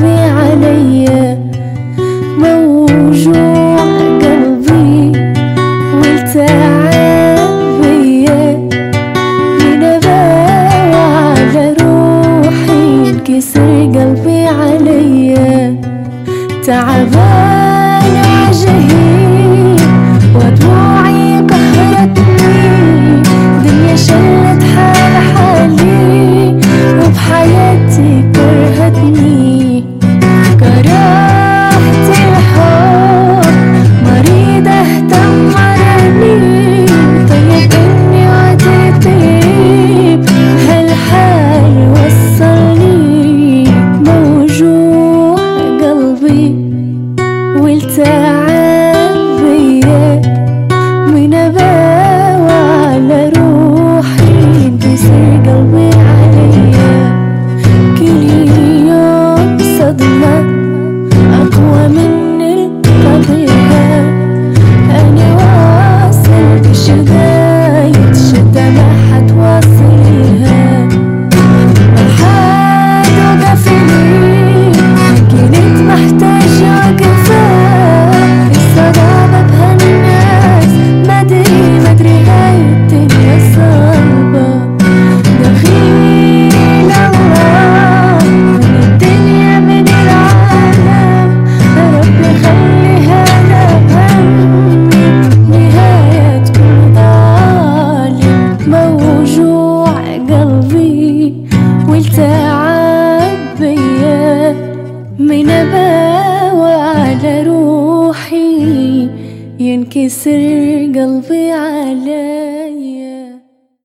قلبي عليا موجوع قلبي والتعب بيا ينباوع على روحي انكسر قلبي علي. تعبان عجهي والتعب من اباوى على روحي ينكسر قلبي عليه